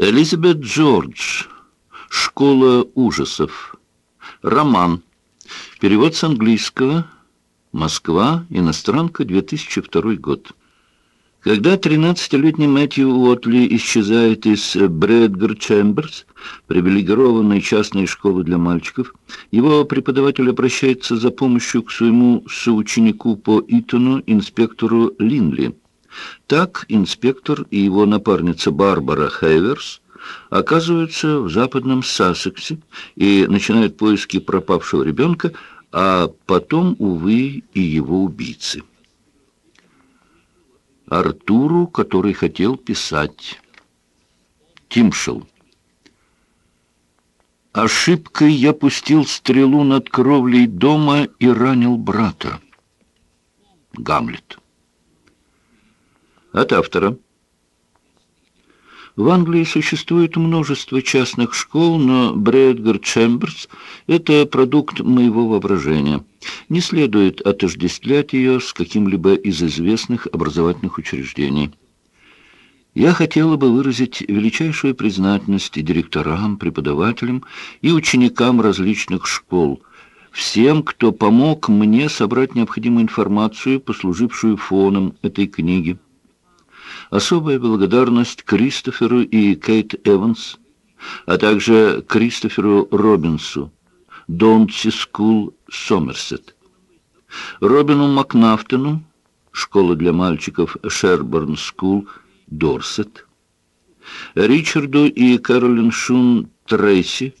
Элизабет Джордж. Школа ужасов. Роман. Перевод с английского. Москва. Иностранка. 2002 год. Когда 13-летний Мэтью Уотли исчезает из Брэдгар Чемберс, привилегированной частной школы для мальчиков, его преподаватель обращается за помощью к своему соученику по Итону, инспектору Линли. Так инспектор и его напарница Барбара Хейверс оказываются в западном Сассексе и начинают поиски пропавшего ребенка, а потом, увы, и его убийцы. Артуру, который хотел писать. Тимшел. Ошибкой я пустил стрелу над кровлей дома и ранил брата. Гамлет. От автора. В Англии существует множество частных школ, но Брэдгар Чемберс – это продукт моего воображения. Не следует отождествлять ее с каким-либо из известных образовательных учреждений. Я хотела бы выразить величайшую признательность директорам, преподавателям и ученикам различных школ, всем, кто помог мне собрать необходимую информацию, послужившую фоном этой книги. Особая благодарность Кристоферу и Кейт Эванс, а также Кристоферу Робинсу, Донти Скул, Сомерсет. Робину Макнафтону, школа для мальчиков Шерборн Скул, Дорсет. Ричарду и Кэролин Шун Трейси,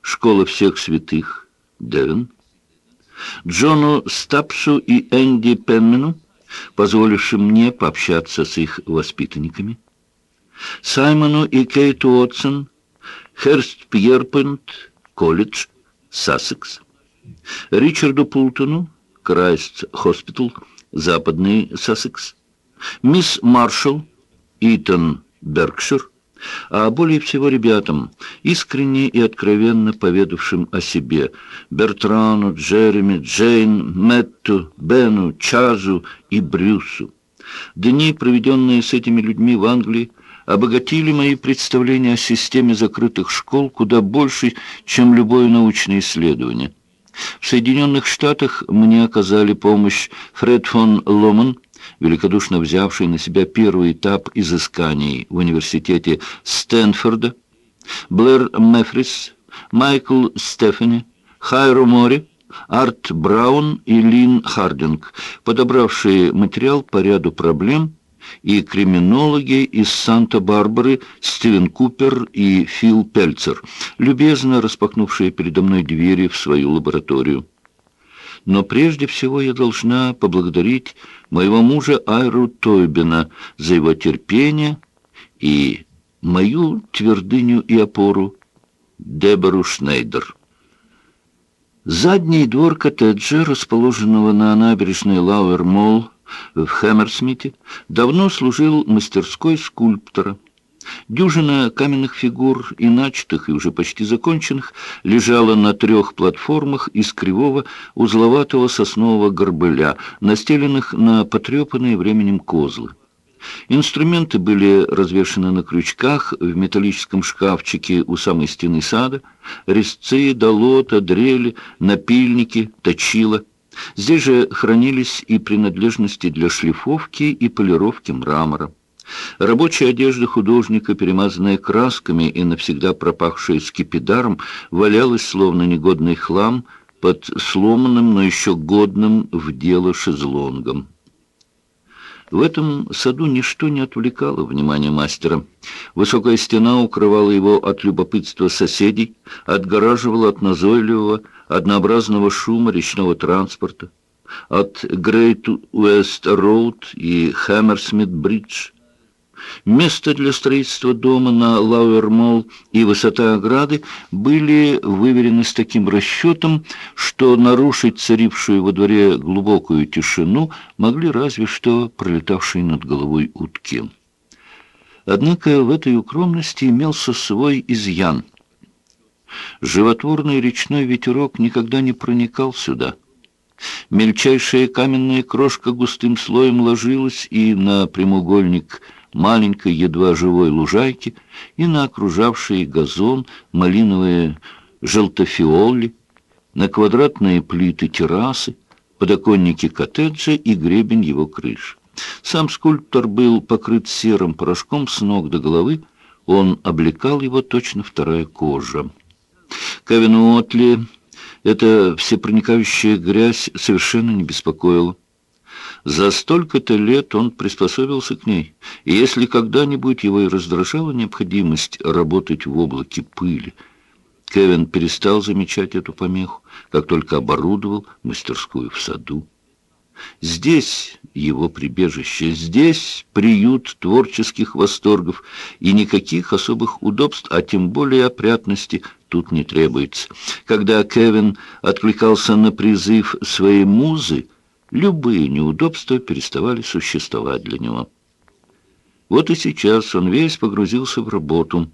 школа всех святых, Девон. Джону Стапсу и Энди Пенмену, позволившим мне пообщаться с их воспитанниками, Саймону и Кейту Уотсон, Херст Пьерпент, колледж, Сассекс, Ричарду Пултону, Крайст Хоспитал, Западный Сассекс, мисс Маршалл, Итон Беркшир, а более всего ребятам, искренне и откровенно поведавшим о себе, Бертрану, Джереми, Джейн, Мэтту, Бену, Чазу и Брюсу. Дни, проведенные с этими людьми в Англии, обогатили мои представления о системе закрытых школ куда больше, чем любое научное исследование. В Соединенных Штатах мне оказали помощь Фред фон Ломан, великодушно взявший на себя первый этап изысканий в университете Стэнфорда, Блэр Мефрис, Майкл Стефани, Хайро Мори, Арт Браун и Лин Хардинг, подобравшие материал по ряду проблем, и криминологи из Санта-Барбары Стивен Купер и Фил Пельцер, любезно распахнувшие передо мной двери в свою лабораторию. Но прежде всего я должна поблагодарить моего мужа Айру Тойбена за его терпение и мою твердыню и опору Дебору Шнейдер. Задний двор коттеджа, расположенного на набережной Лауэр-Молл в Хэмерсмите, давно служил мастерской скульптора. Дюжина каменных фигур, и начатых, и уже почти законченных, лежала на трех платформах из кривого узловатого соснового горбыля, настеленных на потрепанные временем козлы. Инструменты были развешаны на крючках в металлическом шкафчике у самой стены сада. Резцы, долота, дрели, напильники, точила. Здесь же хранились и принадлежности для шлифовки и полировки мрамора. Рабочая одежда художника, перемазанная красками и навсегда пропахшая скипидаром, валялась, словно негодный хлам, под сломанным, но еще годным в дело шезлонгом. В этом саду ничто не отвлекало внимания мастера. Высокая стена укрывала его от любопытства соседей, отгораживала от назойливого, однообразного шума речного транспорта, от Грейт Уэст Роуд и Хэмерсмит Бридж, Место для строительства дома на Лауэр-Молл и высота ограды были выверены с таким расчетом, что нарушить царившую во дворе глубокую тишину могли разве что пролетавшие над головой утки. Однако в этой укромности имелся свой изъян. Животворный речной ветерок никогда не проникал сюда. Мельчайшая каменная крошка густым слоем ложилась и на прямоугольник маленькой, едва живой лужайке и на окружавший газон малиновые желтофиоли, на квадратные плиты террасы, подоконники коттеджа и гребень его крыши. Сам скульптор был покрыт серым порошком с ног до головы, он облекал его точно вторая кожа. Кевин Уотли эта всепроникающая грязь совершенно не беспокоила. За столько-то лет он приспособился к ней, и если когда-нибудь его и раздражала необходимость работать в облаке пыли, Кевин перестал замечать эту помеху, как только оборудовал мастерскую в саду. Здесь его прибежище, здесь приют творческих восторгов, и никаких особых удобств, а тем более опрятности, тут не требуется. Когда Кевин откликался на призыв своей музы, любые неудобства переставали существовать для него. Вот и сейчас он весь погрузился в работу.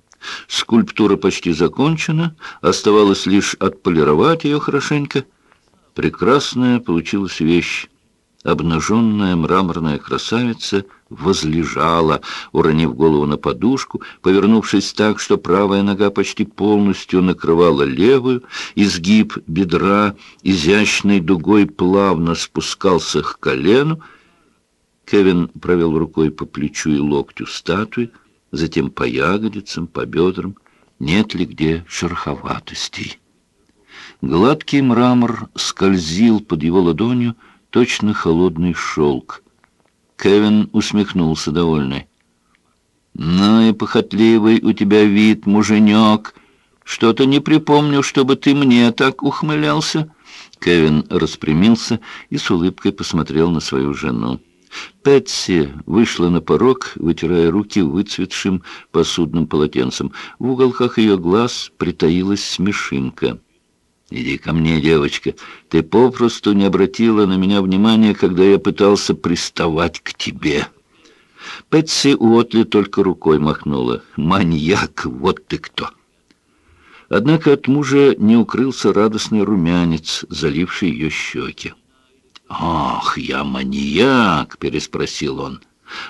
Скульптура почти закончена, оставалось лишь отполировать ее хорошенько. Прекрасная получилась вещь. Обнаженная мраморная красавица возлежала, уронив голову на подушку, повернувшись так, что правая нога почти полностью накрывала левую, изгиб бедра изящной дугой плавно спускался к колену. Кевин провел рукой по плечу и локтю статуи, затем по ягодицам, по бедрам, нет ли где шероховатостей. Гладкий мрамор скользил под его ладонью, точно холодный шелк. Кевин усмехнулся довольный. «Ну и похотливый у тебя вид, муженек. Что-то не припомню, чтобы ты мне так ухмылялся». Кевин распрямился и с улыбкой посмотрел на свою жену. Пэтси вышла на порог, вытирая руки выцветшим посудным полотенцем. В уголках ее глаз притаилась смешинка. «Иди ко мне, девочка. Ты попросту не обратила на меня внимания, когда я пытался приставать к тебе». Пэтси Уотли только рукой махнула. «Маньяк, вот ты кто!» Однако от мужа не укрылся радостный румянец, заливший ее щеки. «Ах, я маньяк!» — переспросил он.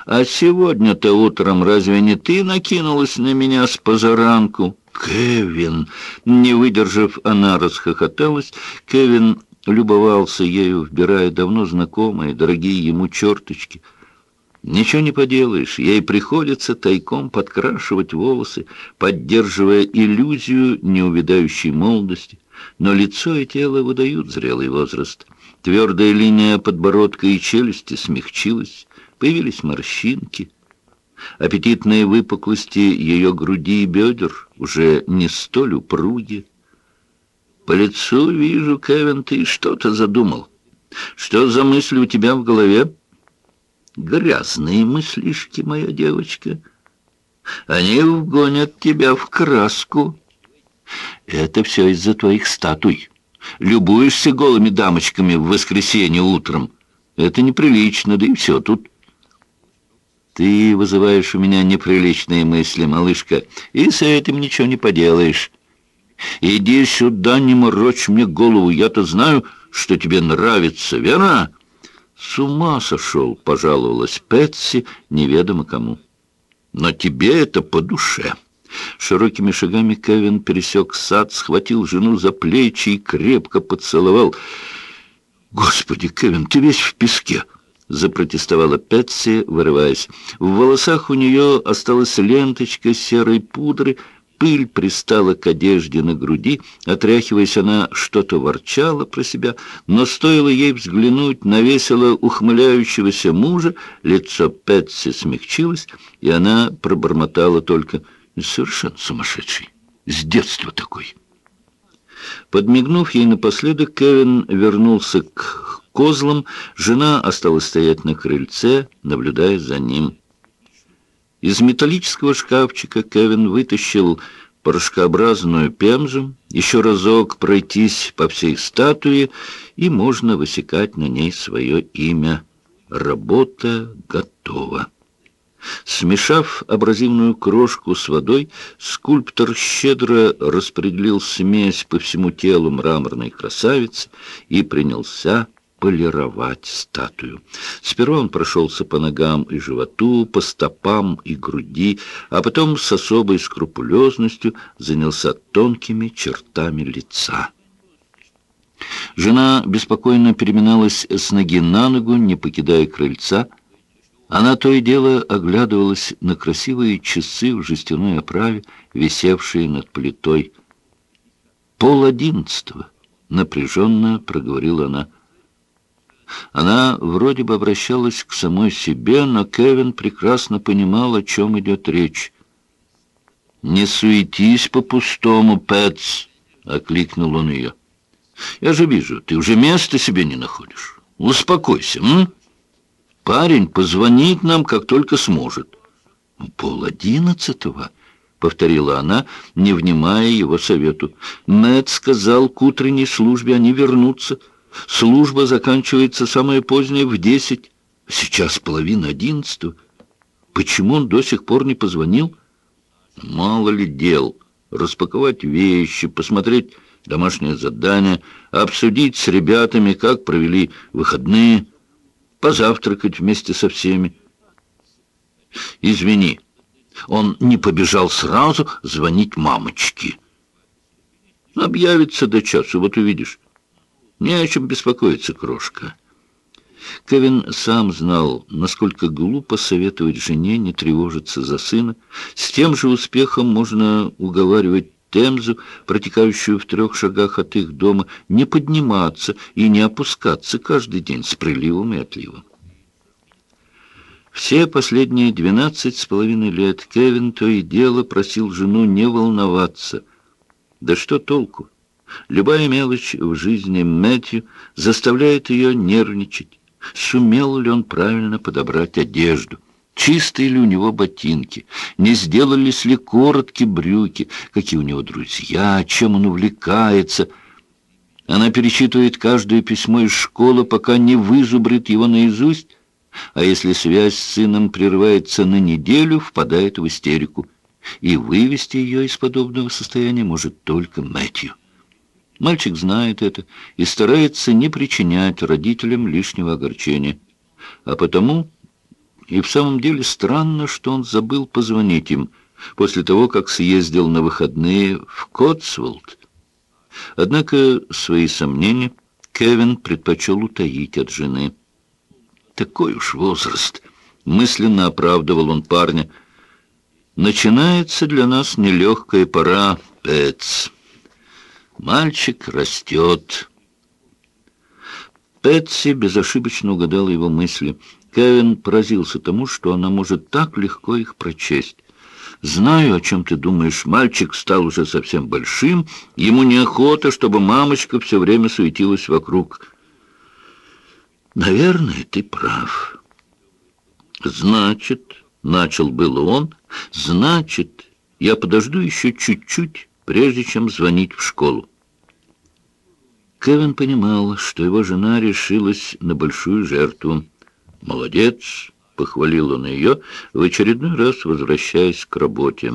«А сегодня-то утром разве не ты накинулась на меня с позаранку?» Кевин!» Не выдержав, она расхохоталась. Кевин любовался ею, вбирая давно знакомые, дорогие ему черточки. Ничего не поделаешь, ей приходится тайком подкрашивать волосы, поддерживая иллюзию неувядающей молодости. Но лицо и тело выдают зрелый возраст. Твердая линия подбородка и челюсти смягчилась, появились морщинки — Аппетитные выпуклости ее груди и бедер уже не столь упруги. По лицу вижу, Кевин, ты что-то задумал. Что за мысли у тебя в голове? Грязные мыслишки, моя девочка. Они вгонят тебя в краску. Это все из-за твоих статуй. Любуешься голыми дамочками в воскресенье утром. Это неприлично, да и все тут. Ты вызываешь у меня неприличные мысли, малышка, и с этим ничего не поделаешь. Иди сюда, не морочь мне голову, я-то знаю, что тебе нравится, верно?» «С ума сошел», — пожаловалась Пэтси неведомо кому. «Но тебе это по душе». Широкими шагами Кевин пересек сад, схватил жену за плечи и крепко поцеловал. «Господи, Кевин, ты весь в песке!» — запротестовала Пэтси, вырываясь. В волосах у нее осталась ленточка серой пудры, пыль пристала к одежде на груди, отряхиваясь, она что-то ворчала про себя, но стоило ей взглянуть на весело ухмыляющегося мужа, лицо Пэтси смягчилось, и она пробормотала только «совершенно сумасшедший, с детства такой». Подмигнув ей напоследок, Кевин вернулся к козлом, жена осталась стоять на крыльце, наблюдая за ним. Из металлического шкафчика Кевин вытащил порошкообразную пемзу, еще разок пройтись по всей статуе, и можно высекать на ней свое имя. Работа готова. Смешав абразивную крошку с водой, скульптор щедро распределил смесь по всему телу мраморной красавицы и принялся полировать статую. Сперва он прошелся по ногам и животу, по стопам и груди, а потом с особой скрупулезностью занялся тонкими чертами лица. Жена беспокойно переминалась с ноги на ногу, не покидая крыльца. Она то и дело оглядывалась на красивые часы в жестяной оправе, висевшие над плитой. «Пол одиннадцатого», — напряженно проговорила она. Она вроде бы обращалась к самой себе, но Кевин прекрасно понимал, о чем идет речь. «Не суетись по-пустому, Пэтс!» — окликнул он ее. Я же вижу, ты уже места себе не находишь. Успокойся, м? Парень позвонит нам, как только сможет. Пол одиннадцатого, повторила она, не внимая его совету. Мэтт сказал, к утренней службе они вернутся. Служба заканчивается самое позднее в десять. Сейчас половина одиннадцатого. Почему он до сих пор не позвонил? Мало ли дел. Распаковать вещи, посмотреть домашнее задание, обсудить с ребятами, как провели выходные, позавтракать вместе со всеми. Извини, он не побежал сразу звонить мамочке. Объявится до часу, вот увидишь. Не о чем беспокоиться, крошка. Кевин сам знал, насколько глупо советовать жене не тревожиться за сына. С тем же успехом можно уговаривать Темзу, протекающую в трех шагах от их дома, не подниматься и не опускаться каждый день с приливом и отливом. Все последние двенадцать с половиной лет Кевин то и дело просил жену не волноваться. Да что толку? Любая мелочь в жизни Мэтью заставляет ее нервничать. Сумел ли он правильно подобрать одежду? Чистые ли у него ботинки, не сделались ли короткие брюки, какие у него друзья, чем он увлекается. Она перечитывает каждое письмо из школы, пока не вызубрит его наизусть, а если связь с сыном прерывается на неделю, впадает в истерику. И вывести ее из подобного состояния может только Мэтью. Мальчик знает это и старается не причинять родителям лишнего огорчения. А потому и в самом деле странно, что он забыл позвонить им после того, как съездил на выходные в Котсволд. Однако свои сомнения Кевин предпочел утаить от жены. Такой уж возраст. Мысленно оправдывал он парня. Начинается для нас нелегкая пора, Пэтс. Мальчик растет. Пэтси безошибочно угадала его мысли — Кевин поразился тому, что она может так легко их прочесть. «Знаю, о чем ты думаешь. Мальчик стал уже совсем большим. Ему неохота, чтобы мамочка все время суетилась вокруг». «Наверное, ты прав». «Значит...» — начал было он. «Значит, я подожду еще чуть-чуть, прежде чем звонить в школу». Кевин понимал, что его жена решилась на большую жертву. «Молодец!» — похвалил он ее, в очередной раз возвращаясь к работе.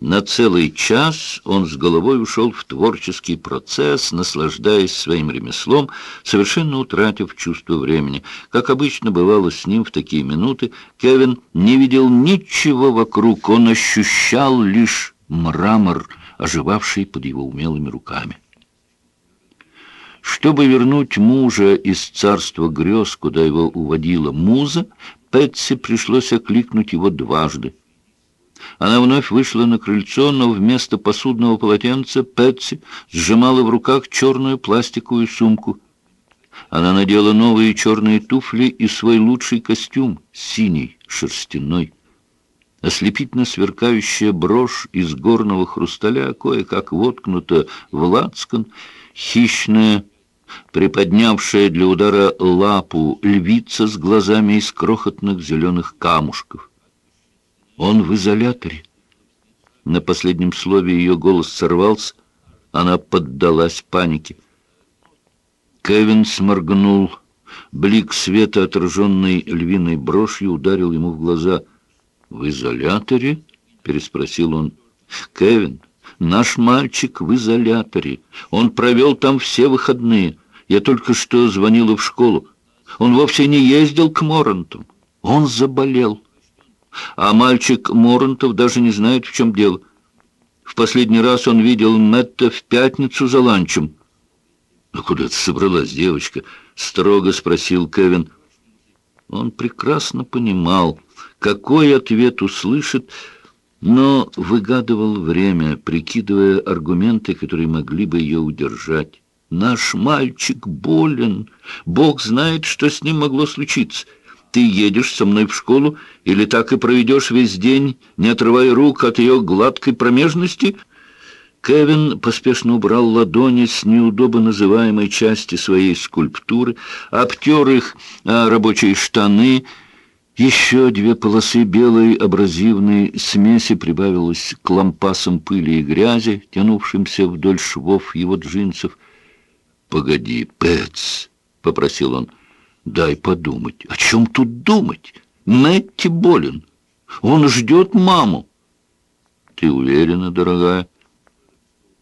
На целый час он с головой ушел в творческий процесс, наслаждаясь своим ремеслом, совершенно утратив чувство времени. Как обычно бывало с ним в такие минуты, Кевин не видел ничего вокруг, он ощущал лишь мрамор, оживавший под его умелыми руками. Чтобы вернуть мужа из царства грез, куда его уводила муза, Пэтси пришлось окликнуть его дважды. Она вновь вышла на крыльцо, но вместо посудного полотенца Пэтси сжимала в руках черную пластиковую сумку. Она надела новые черные туфли и свой лучший костюм, синий, шерстяной. Ослепительно сверкающая брошь из горного хрусталя кое-как воткнута в лацкан, хищная приподнявшая для удара лапу львица с глазами из крохотных зеленых камушков. «Он в изоляторе». На последнем слове ее голос сорвался, она поддалась панике. Кевин сморгнул. Блик света, отраженный львиной брошью, ударил ему в глаза. «В изоляторе?» — переспросил он. «Кевин, наш мальчик в изоляторе. Он провел там все выходные». Я только что звонила в школу. Он вовсе не ездил к Моранту. Он заболел. А мальчик Морантов даже не знает, в чем дело. В последний раз он видел Мэтта в пятницу за ланчем. «А куда ты собралась, девочка?» — строго спросил Кевин. Он прекрасно понимал, какой ответ услышит, но выгадывал время, прикидывая аргументы, которые могли бы ее удержать. «Наш мальчик болен. Бог знает, что с ним могло случиться. Ты едешь со мной в школу или так и проведешь весь день, не отрывая рук от ее гладкой промежности?» Кевин поспешно убрал ладони с неудобно называемой части своей скульптуры, обтер их а рабочие штаны. Еще две полосы белой абразивной смеси прибавилось к лампасам пыли и грязи, тянувшимся вдоль швов его джинсов. «Погоди, Пэтс!» — попросил он. «Дай подумать. О чем тут думать? Мэтти болен. Он ждет маму». «Ты уверена, дорогая?»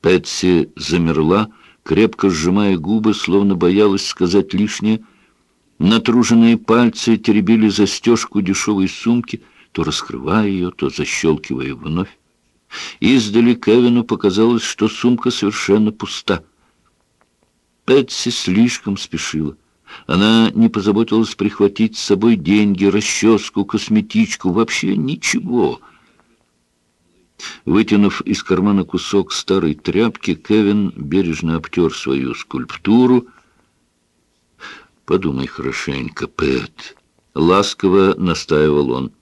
Пэтси замерла, крепко сжимая губы, словно боялась сказать лишнее. Натруженные пальцы теребили застежку дешевой сумки, то раскрывая ее, то защелкивая вновь. Издали Кевину показалось, что сумка совершенно пуста. Пэтси слишком спешила. Она не позаботилась прихватить с собой деньги, расческу, косметичку, вообще ничего — Вытянув из кармана кусок старой тряпки, Кевин бережно обтер свою скульптуру. «Подумай хорошенько, Пэт», — ласково настаивал он.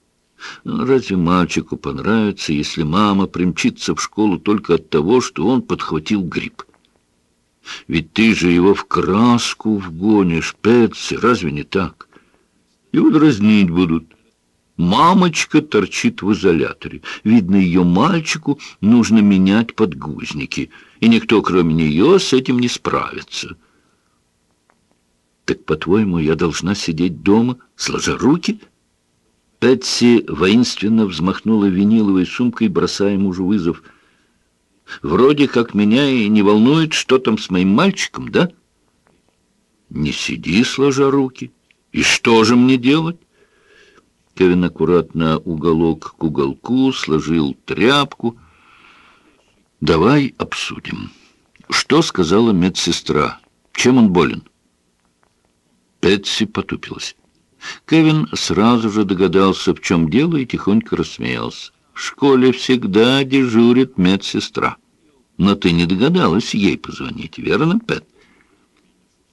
«Разве мальчику понравится, если мама примчится в школу только от того, что он подхватил грипп? Ведь ты же его в краску вгонишь, Пэтси, разве не так? Его дразнить будут». Мамочка торчит в изоляторе. Видно, ее мальчику нужно менять подгузники, и никто, кроме нее, с этим не справится. Так, по-твоему, я должна сидеть дома, сложа руки? Пэтси воинственно взмахнула виниловой сумкой, бросая мужу вызов. Вроде как меня и не волнует, что там с моим мальчиком, да? Не сиди, сложа руки. И что же мне делать? Кевин аккуратно уголок к уголку сложил тряпку. «Давай обсудим. Что сказала медсестра? Чем он болен?» Пэтси потупилась. Кевин сразу же догадался, в чем дело, и тихонько рассмеялся. «В школе всегда дежурит медсестра. Но ты не догадалась ей позвонить, верно, Пэт?»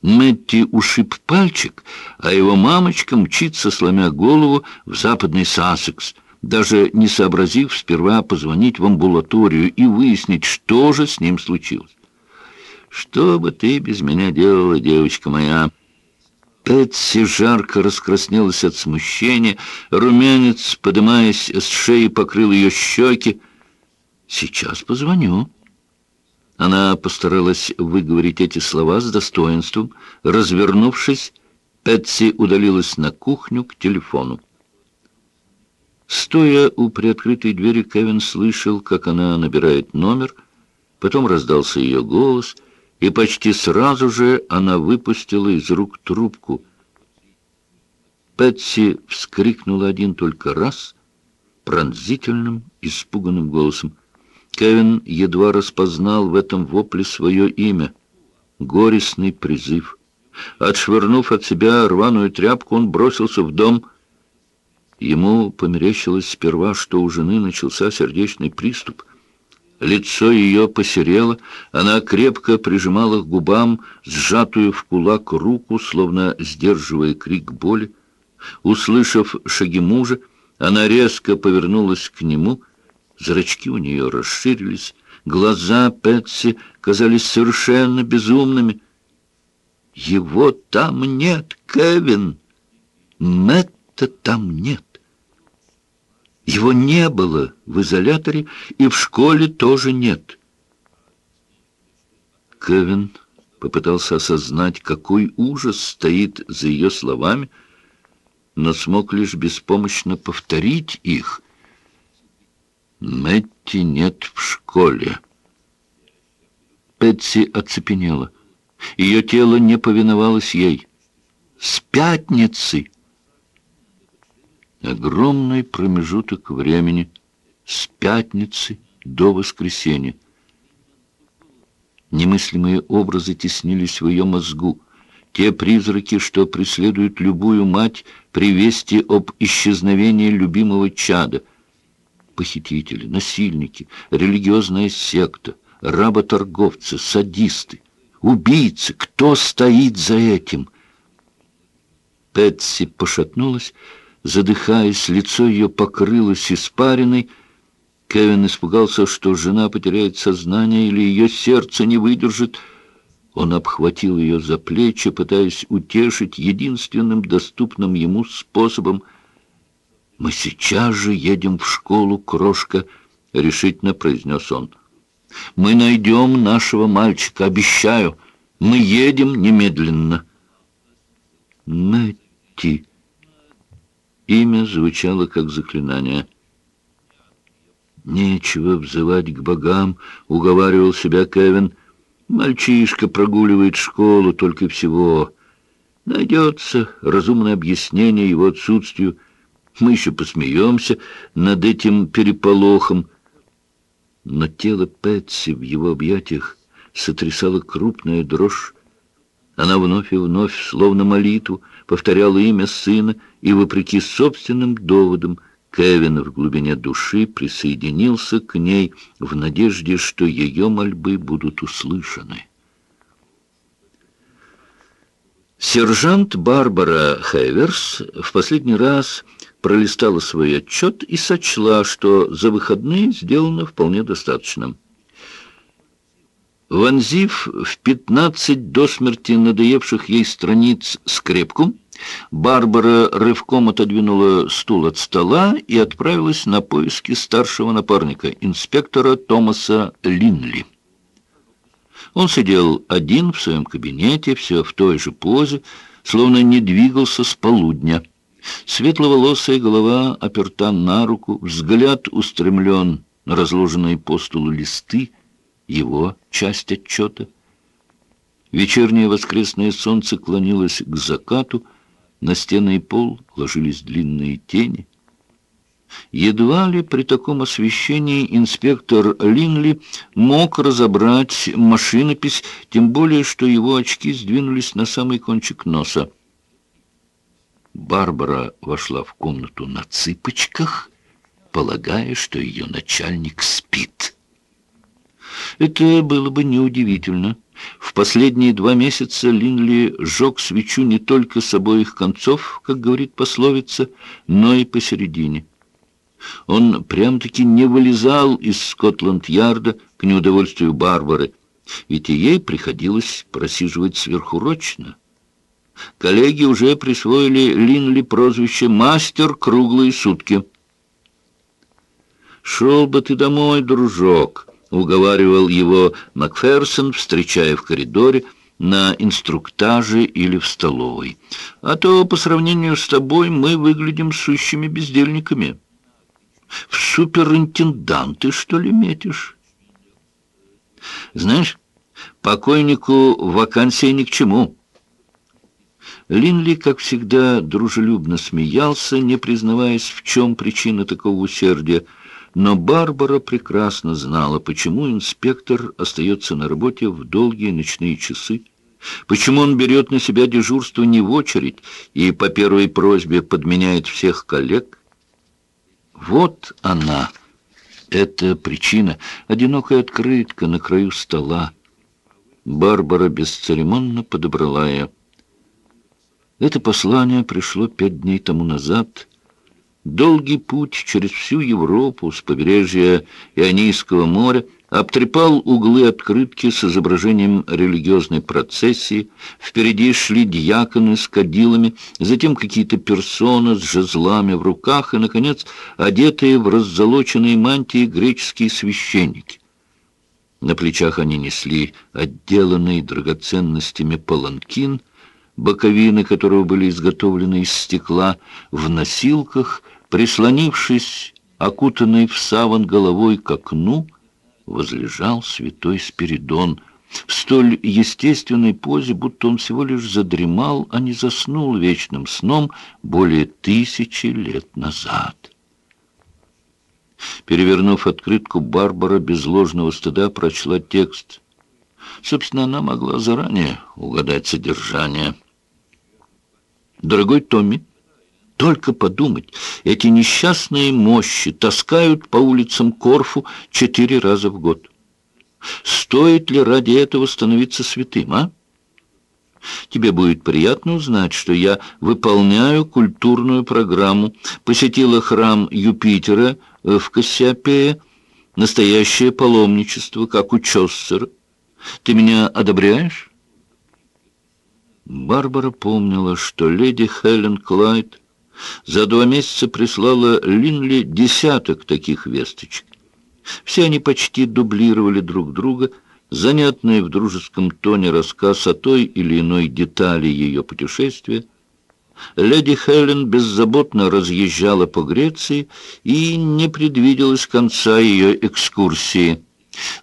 Мэтти ушиб пальчик, а его мамочка мчится, сломя голову, в западный Сассекс, даже не сообразив сперва позвонить в амбулаторию и выяснить, что же с ним случилось. «Что бы ты без меня делала, девочка моя?» Пэтси жарко раскраснелась от смущения, румянец, подымаясь с шеи, покрыл ее щеки. «Сейчас позвоню». Она постаралась выговорить эти слова с достоинством. Развернувшись, Пэтси удалилась на кухню к телефону. Стоя у приоткрытой двери, Кевин слышал, как она набирает номер, потом раздался ее голос, и почти сразу же она выпустила из рук трубку. Пэтси вскрикнула один только раз, пронзительным, испуганным голосом. Кевин едва распознал в этом вопле свое имя. Горестный призыв. Отшвырнув от себя рваную тряпку, он бросился в дом. Ему померещилось сперва, что у жены начался сердечный приступ. Лицо ее посерело, она крепко прижимала к губам сжатую в кулак руку, словно сдерживая крик боли. Услышав шаги мужа, она резко повернулась к нему — Зрачки у нее расширились, глаза Пэтси казались совершенно безумными. «Его там нет, Кевин! Мэтта там нет!» Его не было в изоляторе, и в школе тоже нет. Кевин попытался осознать, какой ужас стоит за ее словами, но смог лишь беспомощно повторить их — Мэтти нет в школе. Пэтси оцепенела. Ее тело не повиновалось ей. С пятницы! Огромный промежуток времени с пятницы до воскресенья. Немыслимые образы теснились в ее мозгу. Те призраки, что преследуют любую мать при вести об исчезновении любимого чада. Похитители, насильники, религиозная секта, работорговцы, садисты, убийцы. Кто стоит за этим? Пэтси пошатнулась, задыхаясь, лицо ее покрылось испариной, Кевин испугался, что жена потеряет сознание или ее сердце не выдержит. Он обхватил ее за плечи, пытаясь утешить единственным доступным ему способом. «Мы сейчас же едем в школу, крошка», — решительно произнес он. «Мы найдем нашего мальчика, обещаю. Мы едем немедленно». «Мэтти». Имя звучало как заклинание — «Нечего взывать к богам», — уговаривал себя Кевин. «Мальчишка прогуливает школу только всего. Найдется разумное объяснение его отсутствию. Мы еще посмеемся над этим переполохом». Но тело Пэтси в его объятиях сотрясала крупная дрожь. Она вновь и вновь, словно молитву, повторяла имя сына и, вопреки собственным доводам, Кевин в глубине души присоединился к ней в надежде, что ее мольбы будут услышаны. Сержант Барбара Хейверс в последний раз пролистала свой отчет и сочла, что за выходные сделано вполне достаточно. Вонзив в пятнадцать до смерти надоевших ей страниц скрепку, Барбара рывком отодвинула стул от стола и отправилась на поиски старшего напарника, инспектора Томаса Линли. Он сидел один в своем кабинете, все в той же позе, словно не двигался с полудня. Светловолосая голова оперта на руку, взгляд устремлен на разложенные по столу листы, его часть отчета. Вечернее воскресное солнце клонилось к закату, на стены и пол ложились длинные тени. Едва ли при таком освещении инспектор Линли мог разобрать машинопись, тем более, что его очки сдвинулись на самый кончик носа. Барбара вошла в комнату на цыпочках, полагая, что ее начальник спит. Это было бы неудивительно. В последние два месяца Линли жег свечу не только с обоих концов, как говорит пословица, но и посередине. Он прям-таки не вылезал из Скотланд-Ярда к неудовольствию Барбары, ведь и ей приходилось просиживать сверхурочно. Коллеги уже присвоили Линли прозвище «Мастер круглые сутки». «Шел бы ты домой, дружок», — уговаривал его Макферсон, встречая в коридоре, на инструктаже или в столовой. А то по сравнению с тобой мы выглядим сущими бездельниками. В суперинтенданты, что ли, метишь? Знаешь, покойнику вакансия ни к чему. Линли, как всегда, дружелюбно смеялся, не признаваясь, в чем причина такого усердия, но Барбара прекрасно знала, почему инспектор остается на работе в долгие ночные часы, почему он берет на себя дежурство не в очередь и по первой просьбе подменяет всех коллег. Вот она, эта причина, одинокая открытка на краю стола. Барбара бесцеремонно подобрала ее. Это послание пришло пять дней тому назад — Долгий путь через всю Европу с побережья Ионийского моря обтрепал углы открытки с изображением религиозной процессии. Впереди шли дьяконы с кадилами, затем какие-то персоны с жезлами в руках и, наконец, одетые в раззолоченные мантии греческие священники. На плечах они несли отделанный драгоценностями паланкин, боковины которого были изготовлены из стекла, в носилках — Прислонившись, окутанный в саван головой к окну, возлежал святой Спиридон — в столь естественной позе, будто он всего лишь задремал, а не заснул вечным сном более тысячи лет назад. Перевернув открытку, Барбара без ложного стыда прочла текст. Собственно, она могла заранее угадать содержание. «Дорогой Томми, только подумать, эти несчастные мощи таскают по улицам Корфу четыре раза в год». Стоит ли ради этого становиться святым, а? Тебе будет приятно узнать, что я выполняю культурную программу, посетила храм Юпитера в Кассиопее, настоящее паломничество, как у Чоссера. Ты меня одобряешь? Барбара помнила, что леди Хелен Клайд за два месяца прислала Линли десяток таких весточек. Все они почти дублировали друг друга, занятный в дружеском тоне рассказ о той или иной детали ее путешествия. Леди Хелен беззаботно разъезжала по Греции и не предвиделось конца ее экскурсии.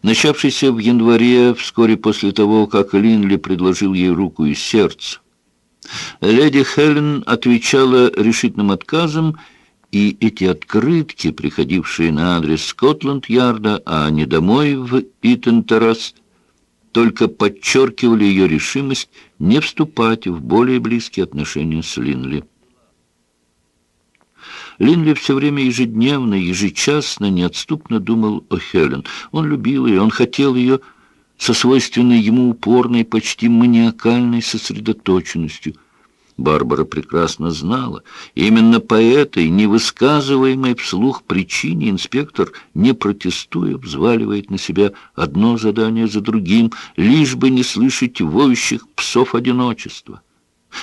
Начавшейся в январе, вскоре после того, как Линли предложил ей руку и сердце. Леди Хелен отвечала решительным отказом и эти открытки, приходившие на адрес Скотланд-Ярда, а не домой в Итон-Террас, только подчеркивали ее решимость не вступать в более близкие отношения с Линли. Линли все время ежедневно, ежечасно, неотступно думал о Хелен. Он любил ее, он хотел ее со свойственной ему упорной, почти маниакальной сосредоточенностью – Барбара прекрасно знала. Именно по этой невысказываемой вслух причине инспектор, не протестуя, взваливает на себя одно задание за другим, лишь бы не слышать воющих псов одиночества,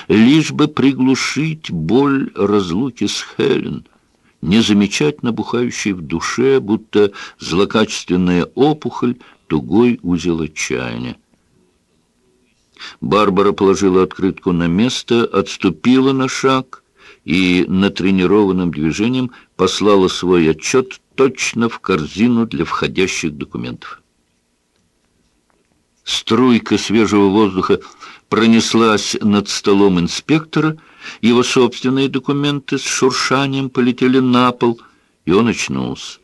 лишь бы приглушить боль разлуки с Хелен, не замечать набухающей в душе, будто злокачественная опухоль, тугой узел отчаяния. Барбара положила открытку на место, отступила на шаг и натренированным движением послала свой отчет точно в корзину для входящих документов. Струйка свежего воздуха пронеслась над столом инспектора, его собственные документы с шуршанием полетели на пол, и он очнулся.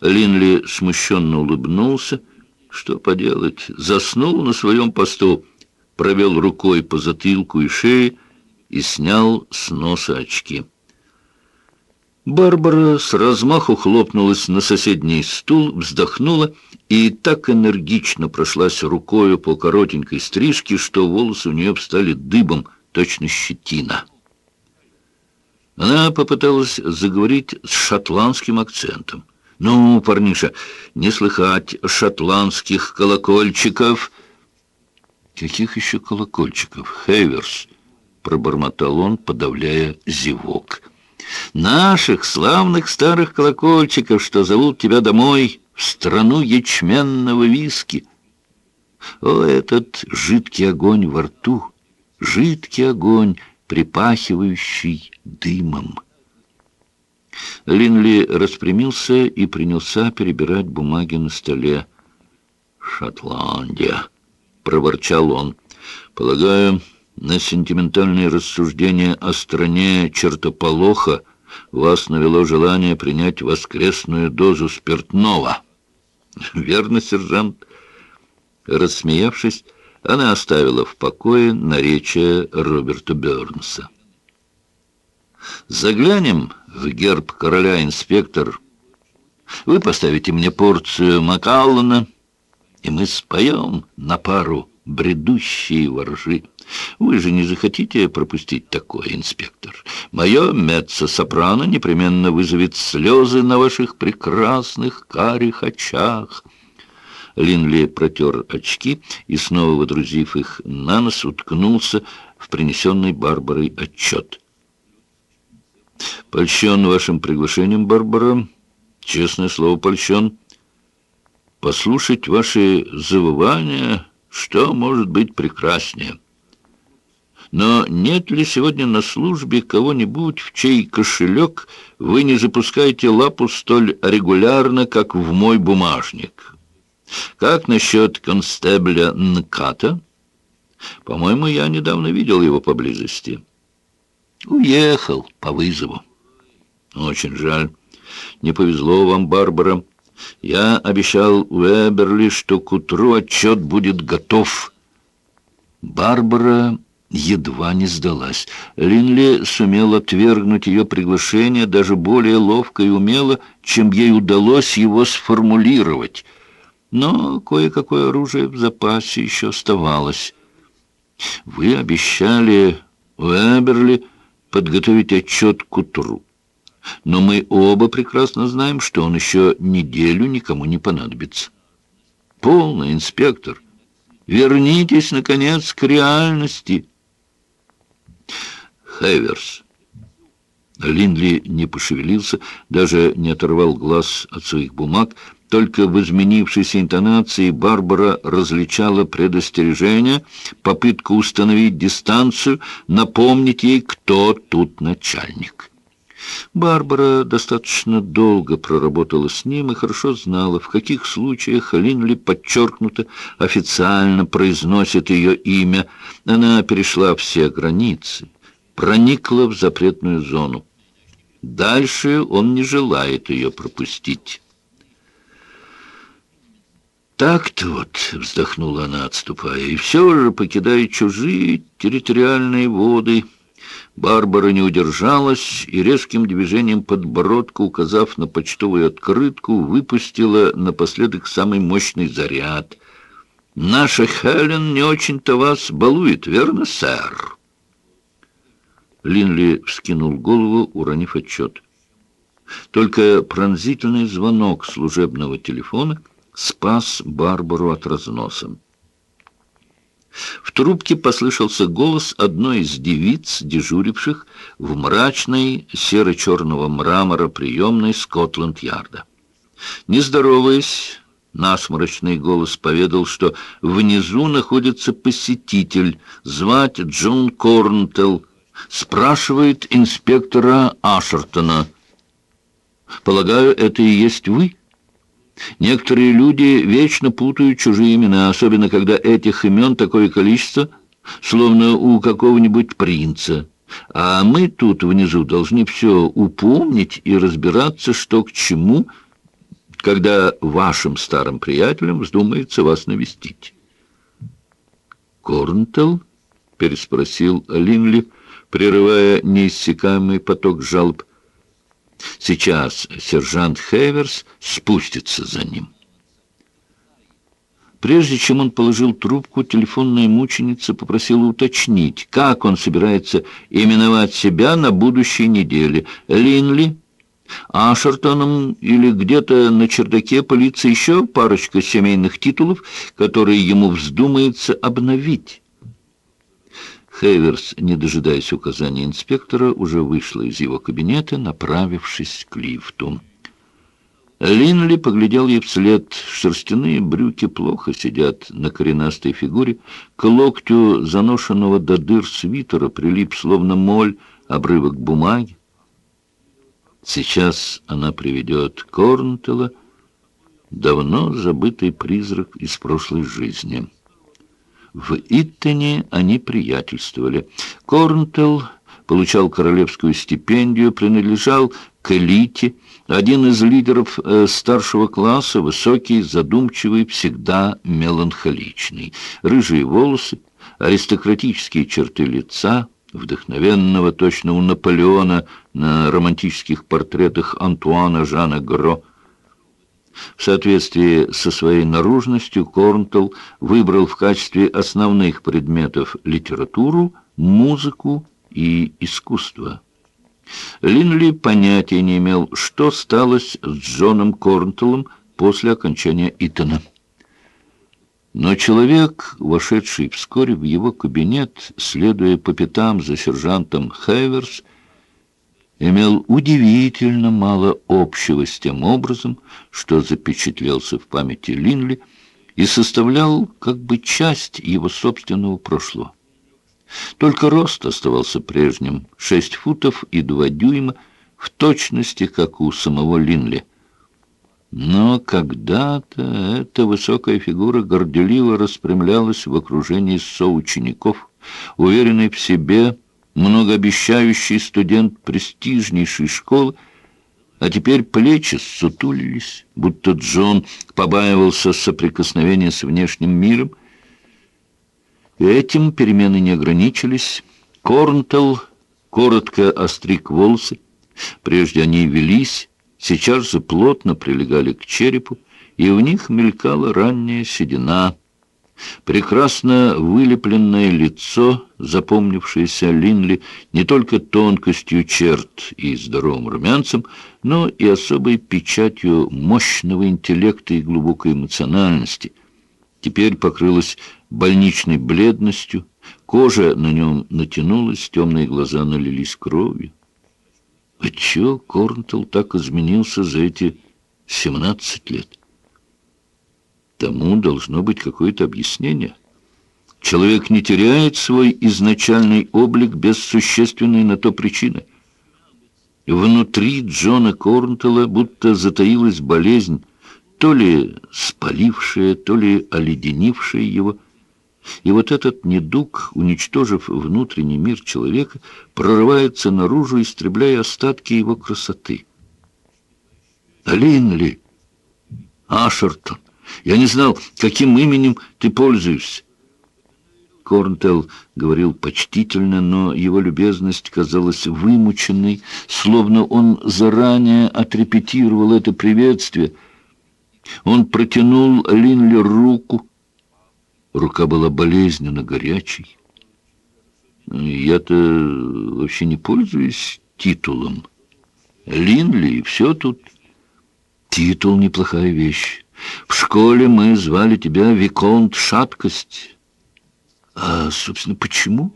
Линли смущенно улыбнулся. Что поделать, заснул на своем посту провел рукой по затылку и шее и снял с носа очки. Барбара с размаху хлопнулась на соседний стул, вздохнула и так энергично прошлась рукою по коротенькой стрижке, что волосы у нее встали дыбом, точно щетина. Она попыталась заговорить с шотландским акцентом. «Ну, парниша, не слыхать шотландских колокольчиков!» «Каких еще колокольчиков? Хейверс!» — пробормотал он, подавляя зевок. «Наших славных старых колокольчиков, что зовут тебя домой, в страну ячменного виски!» О, этот жидкий огонь во рту, жидкий огонь, припахивающий дымом. Линли распрямился и принялся перебирать бумаги на столе. «Шотландия!» — проворчал он. «Полагаю, на сентиментальные рассуждения о стране чертополоха вас навело желание принять воскресную дозу спиртного». «Верно, сержант?» Рассмеявшись, она оставила в покое наречие Роберта Бернса. «Заглянем в герб короля-инспектор. Вы поставите мне порцию Макаллана» и мы споем на пару бредущие воржи. Вы же не захотите пропустить такое, инспектор? Мое меццо-сопрано непременно вызовет слезы на ваших прекрасных карих очах». Линли протер очки и, снова водрузив их на нос, уткнулся в принесенный Барбарой отчет. «Польщен вашим приглашением, Барбара. Честное слово, польщен» послушать ваши завывания, что может быть прекраснее. Но нет ли сегодня на службе кого-нибудь, в чей кошелек вы не запускаете лапу столь регулярно, как в мой бумажник? Как насчет констебля Нката? По-моему, я недавно видел его поблизости. Уехал по вызову. Очень жаль. Не повезло вам, Барбара. Я обещал Уэберли, что к утру отчет будет готов. Барбара едва не сдалась. Линли сумел отвергнуть ее приглашение даже более ловко и умело, чем ей удалось его сформулировать. Но кое-какое оружие в запасе еще оставалось. «Вы обещали Уэберли подготовить отчет к утру. Но мы оба прекрасно знаем, что он еще неделю никому не понадобится. Полный инспектор. Вернитесь, наконец, к реальности. Хеверс. Линли не пошевелился, даже не оторвал глаз от своих бумаг. Только в изменившейся интонации Барбара различала предостережение, попытку установить дистанцию, напомнить ей, кто тут начальник. Барбара достаточно долго проработала с ним и хорошо знала, в каких случаях Линли подчеркнуто официально произносит ее имя. Она перешла все границы, проникла в запретную зону. Дальше он не желает ее пропустить. «Так-то вот», — вздохнула она, отступая, — «и все же, покидая чужие территориальные воды...» Барбара не удержалась и резким движением подбородка, указав на почтовую открытку, выпустила напоследок самый мощный заряд. «Наша Хелен не очень-то вас балует, верно, сэр?» Линли вскинул голову, уронив отчет. Только пронзительный звонок служебного телефона спас Барбару от разноса. В трубке послышался голос одной из девиц, дежуривших в мрачной серо-черного мрамора приемной Скотланд-Ярда. Не здороваясь, насморочный голос поведал, что внизу находится посетитель, звать Джон Корнтелл, спрашивает инспектора Ашертона. «Полагаю, это и есть вы?» Некоторые люди вечно путают чужие имена, особенно когда этих имен такое количество, словно у какого-нибудь принца. А мы тут внизу должны все упомнить и разбираться, что к чему, когда вашим старым приятелям вздумается вас навестить. «Корнтелл?» — переспросил Линли, прерывая неиссякаемый поток жалоб. Сейчас сержант Хеверс спустится за ним. Прежде чем он положил трубку, телефонная мученица попросила уточнить, как он собирается именовать себя на будущей неделе. Линли, Ашертоном или где-то на чердаке полиции еще парочка семейных титулов, которые ему вздумается обновить. Хейверс, не дожидаясь указания инспектора, уже вышла из его кабинета, направившись к лифту. Линли поглядел ей вслед. Шерстяные брюки плохо сидят на коренастой фигуре. К локтю заношенного до дыр свитера прилип, словно моль, обрывок бумаги. Сейчас она приведет Корнтела, давно забытый призрак из прошлой жизни. В Иттоне они приятельствовали. Корнтелл получал королевскую стипендию, принадлежал к элите, один из лидеров э, старшего класса, высокий, задумчивый, всегда меланхоличный. Рыжие волосы, аристократические черты лица, вдохновенного точно у Наполеона на романтических портретах Антуана Жана Гро – в соответствии со своей наружностью Корнтелл выбрал в качестве основных предметов литературу, музыку и искусство. Линли понятия не имел, что сталось с Джоном Корнтеллом после окончания Итона. Но человек, вошедший вскоре в его кабинет, следуя по пятам за сержантом Хейверс, имел удивительно мало общего с тем образом, что запечатлелся в памяти Линли и составлял как бы часть его собственного прошлого. Только рост оставался прежним — шесть футов и два дюйма, в точности, как у самого Линли. Но когда-то эта высокая фигура горделиво распрямлялась в окружении соучеников, уверенный в себе, многообещающий студент престижнейшей школы, а теперь плечи сутулились, будто Джон побаивался соприкосновения с внешним миром. Этим перемены не ограничились. Корнтелл коротко остриг волосы. Прежде они велись, сейчас же плотно прилегали к черепу, и в них мелькала ранняя седина. Прекрасно вылепленное лицо, запомнившееся Линли не только тонкостью черт и здоровым румянцем, но и особой печатью мощного интеллекта и глубокой эмоциональности. Теперь покрылось больничной бледностью, кожа на нем натянулась, темные глаза налились кровью. А чё Корнтелл так изменился за эти семнадцать лет? Тому должно быть какое-то объяснение. Человек не теряет свой изначальный облик без существенной на то причины. Внутри Джона Корнтелла будто затаилась болезнь, то ли спалившая, то ли оледенившая его. И вот этот недуг, уничтожив внутренний мир человека, прорывается наружу, истребляя остатки его красоты. Линли, Ашертон, я не знал, каким именем ты пользуешься. Корнтелл говорил почтительно, но его любезность казалась вымученной, словно он заранее отрепетировал это приветствие. Он протянул Линли руку. Рука была болезненно горячей. Я-то вообще не пользуюсь титулом. Линли, и все тут. Титул — неплохая вещь. В школе мы звали тебя Виконт Шаткость. А, собственно, почему?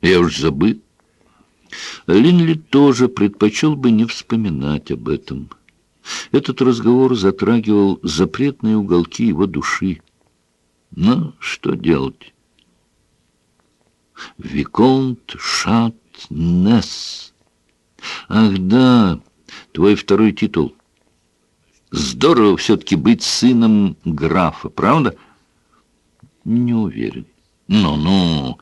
Я уж забыл. Линли тоже предпочел бы не вспоминать об этом. Этот разговор затрагивал запретные уголки его души. Но что делать? Виконт Шатнес. Ах да, твой второй титул. Здорово все-таки быть сыном графа, правда? Не уверен. Ну-ну.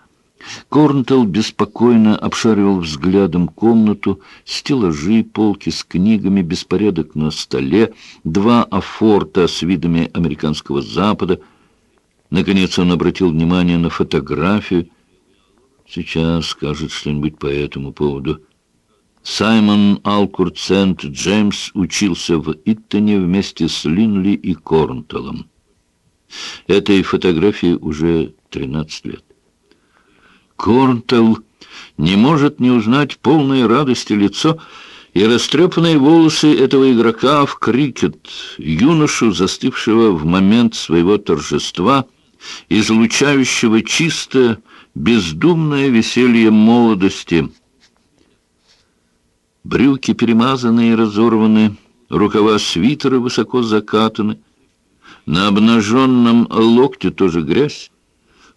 Корнтелл беспокойно обшаривал взглядом комнату, стеллажи, полки с книгами, беспорядок на столе, два афорта с видами американского запада. Наконец он обратил внимание на фотографию. Сейчас скажет что-нибудь по этому поводу. Саймон Алкурт Сент-Джеймс учился в Иттоне вместе с Линли и Корнтеллом. Этой фотографии уже 13 лет. Корнтелл не может не узнать полной радости лицо и растрепанные волосы этого игрока в крикет, юношу, застывшего в момент своего торжества, излучающего чисто бездумное веселье молодости — Брюки перемазаны и разорваны, рукава свитера высоко закатаны. На обнаженном локте тоже грязь.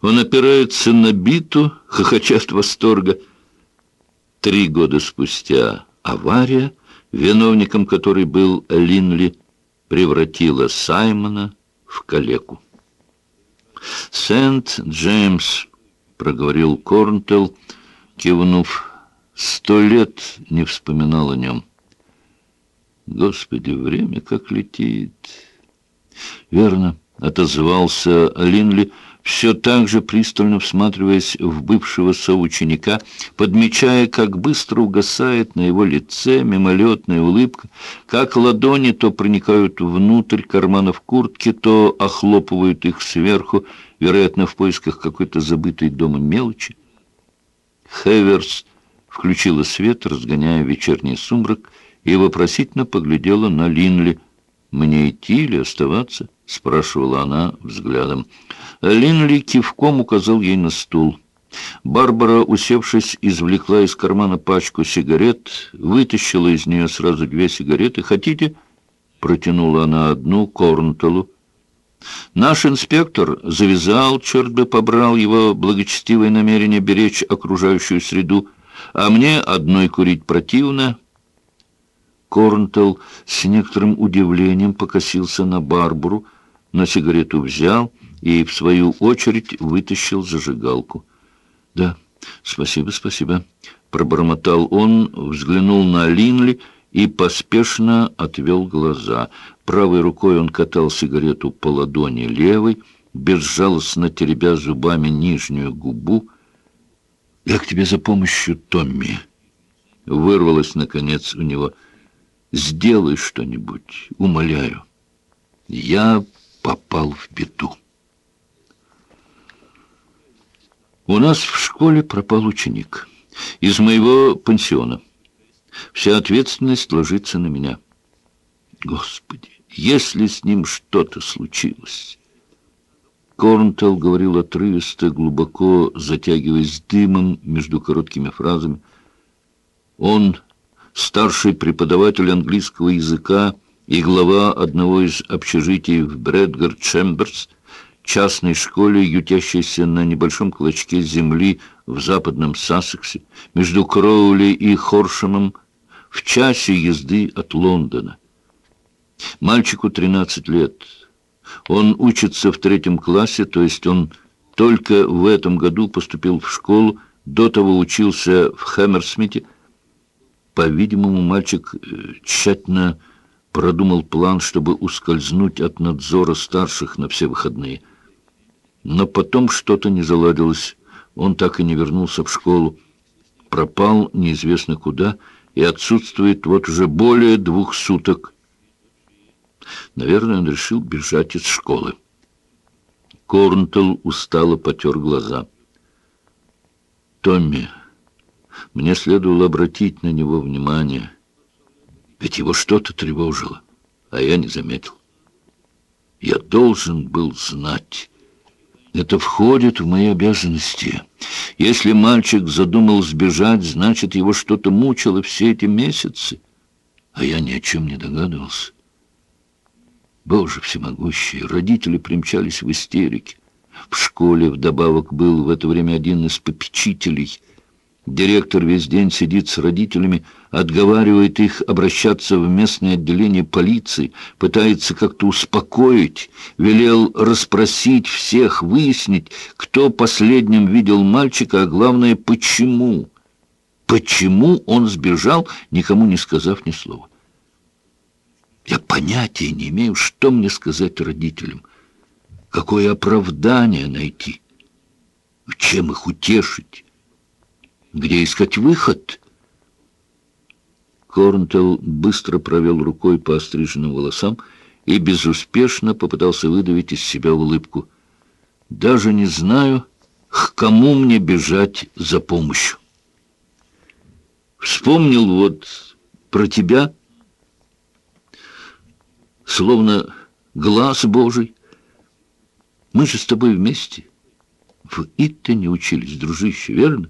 Он опирается на биту, хохоча от восторга. Три года спустя авария, виновником которой был Линли, превратила Саймона в калеку. «Сент-Джеймс», — проговорил Корнтелл, кивнув Сто лет не вспоминал о нем. Господи, время как летит. Верно, отозвался Линли, все так же пристально всматриваясь в бывшего соученика, подмечая, как быстро угасает на его лице мимолетная улыбка, как ладони то проникают внутрь карманов куртки, то охлопывают их сверху, вероятно, в поисках какой-то забытой дома мелочи. Хеверс включила свет, разгоняя вечерний сумрак, и вопросительно поглядела на Линли. «Мне идти или оставаться?» — спрашивала она взглядом. Линли кивком указал ей на стул. Барбара, усевшись, извлекла из кармана пачку сигарет, вытащила из нее сразу две сигареты. «Хотите?» — протянула она одну Корнтеллу. Наш инспектор завязал, черт бы побрал его благочестивое намерение беречь окружающую среду, а мне одной курить противно. Корнтелл с некоторым удивлением покосился на Барбару, но сигарету взял и, в свою очередь, вытащил зажигалку. «Да, спасибо, спасибо», — пробормотал он, взглянул на Линли и поспешно отвел глаза. Правой рукой он катал сигарету по ладони левой, безжалостно теребя зубами нижнюю губу. «Я к тебе за помощью, Томми!» Вырвалось, наконец, у него. «Сделай что-нибудь, умоляю. Я попал в беду». У нас в школе пропал ученик. Из моего пансиона. Вся ответственность ложится на меня. Господи, если с ним что-то случилось... Корнтелл говорил отрывисто, глубоко затягиваясь дымом между короткими фразами. Он, старший преподаватель английского языка и глава одного из общежитий в Брэдгард-Чемберс, частной школе, ютящейся на небольшом клочке земли в западном Сассексе, между Кроули и Хоршемом, в часе езды от Лондона. Мальчику 13 лет. Он учится в третьем классе, то есть он только в этом году поступил в школу, до того учился в Хэмерсмите. По-видимому, мальчик э, тщательно продумал план, чтобы ускользнуть от надзора старших на все выходные. Но потом что-то не заладилось. Он так и не вернулся в школу. Пропал неизвестно куда и отсутствует вот уже более двух суток. Наверное, он решил бежать из школы. Корнтелл устало потер глаза. «Томми, мне следовало обратить на него внимание, ведь его что-то тревожило, а я не заметил. Я должен был знать». Это входит в мои обязанности. Если мальчик задумал сбежать, значит, его что-то мучило все эти месяцы, а я ни о чем не догадывался. Боже всемогущий, родители примчались в истерике. В школе вдобавок был в это время один из попечителей — Директор весь день сидит с родителями, отговаривает их обращаться в местное отделение полиции, пытается как-то успокоить, велел расспросить всех, выяснить, кто последним видел мальчика, а главное, почему. Почему он сбежал, никому не сказав ни слова. Я понятия не имею, что мне сказать родителям, какое оправдание найти, чем их утешить. Где искать выход? Корнтелл быстро провел рукой по остриженным волосам и безуспешно попытался выдавить из себя улыбку. «Даже не знаю, к кому мне бежать за помощью». Вспомнил вот про тебя, словно глаз Божий. Мы же с тобой вместе. В Иттоне учились, дружище, верно?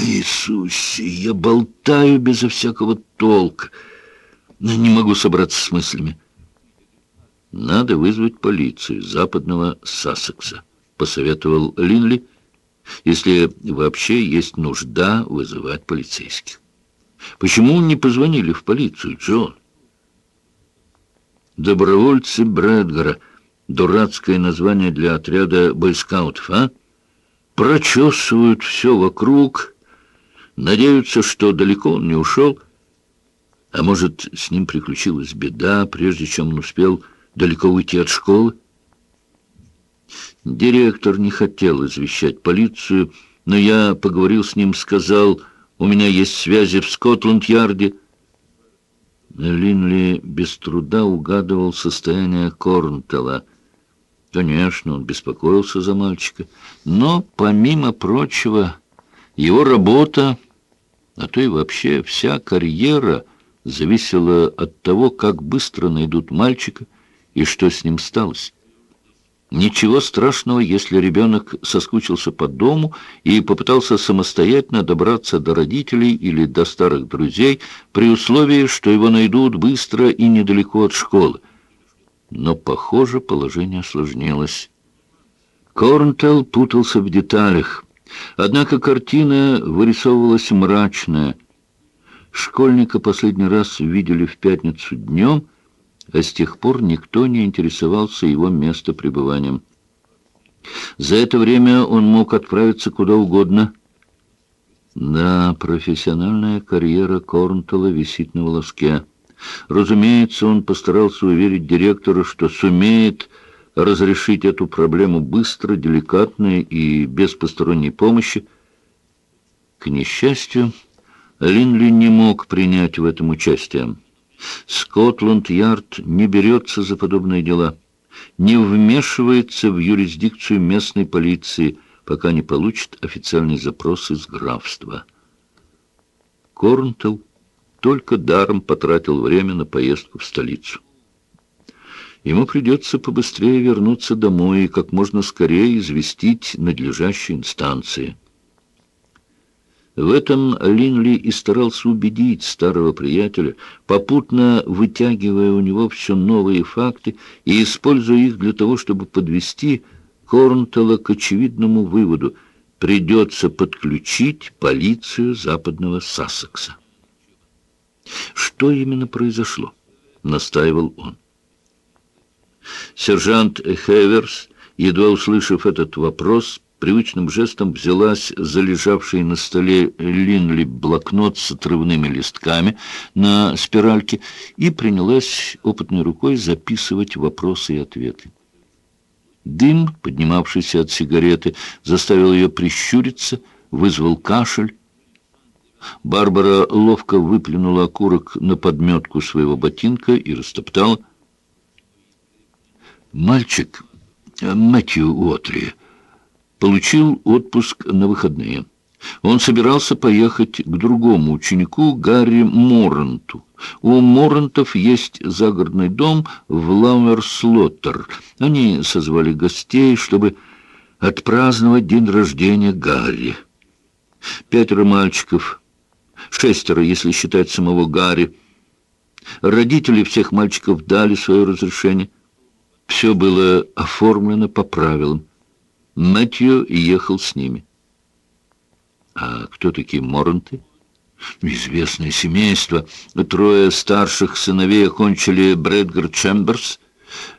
Иисусе, я болтаю безо всякого толка. Не могу собраться с мыслями. Надо вызвать полицию западного Сассекса, посоветовал Линли, если вообще есть нужда вызывать полицейских. Почему не позвонили в полицию, Джон? Добровольцы Брэдгара. Дурацкое название для отряда бойскаутов, а? прочесывают все вокруг, надеются, что далеко он не ушел, а может, с ним приключилась беда, прежде чем он успел далеко уйти от школы. Директор не хотел извещать полицию, но я поговорил с ним, сказал, у меня есть связи в Скотланд-Ярде. Линли без труда угадывал состояние Корнтела — Конечно, он беспокоился за мальчика, но, помимо прочего, его работа, а то и вообще вся карьера зависела от того, как быстро найдут мальчика и что с ним сталось. Ничего страшного, если ребенок соскучился по дому и попытался самостоятельно добраться до родителей или до старых друзей, при условии, что его найдут быстро и недалеко от школы но, похоже, положение осложнилось. Корнтелл путался в деталях, однако картина вырисовывалась мрачная. Школьника последний раз видели в пятницу днем, а с тех пор никто не интересовался его местопребыванием. За это время он мог отправиться куда угодно. Да, профессиональная карьера Корнтела висит на волоске. Разумеется, он постарался уверить директора, что сумеет разрешить эту проблему быстро, деликатно и без посторонней помощи. К несчастью, Линли не мог принять в этом участие. Скотланд-Ярд не берется за подобные дела, не вмешивается в юрисдикцию местной полиции, пока не получит официальный запрос из графства. Корнтелл только даром потратил время на поездку в столицу. Ему придется побыстрее вернуться домой и как можно скорее известить надлежащие инстанции. В этом Линли и старался убедить старого приятеля, попутно вытягивая у него все новые факты и используя их для того, чтобы подвести Корнтела к очевидному выводу – придется подключить полицию западного Сассекса. Что именно произошло? Настаивал он. Сержант Хеверс, едва услышав этот вопрос, привычным жестом взялась за лежавший на столе Линли блокнот с отрывными листками на спиральке и принялась опытной рукой записывать вопросы и ответы. Дым, поднимавшийся от сигареты, заставил ее прищуриться, вызвал кашель. Барбара ловко выплюнула окурок на подметку своего ботинка и растоптала. «Мальчик, Мэтью Уотри», получил отпуск на выходные. Он собирался поехать к другому ученику, Гарри Морренту. У Моррентов есть загородный дом в Лауэрслоттер. Они созвали гостей, чтобы отпраздновать день рождения Гарри. Пятеро мальчиков, шестеро, если считать самого Гарри. Родители всех мальчиков дали свое разрешение. Все было оформлено по правилам. Мэтью ехал с ними. А кто такие Морренты? Известное семейство. Трое старших сыновей окончили Брэдгар Чемберс.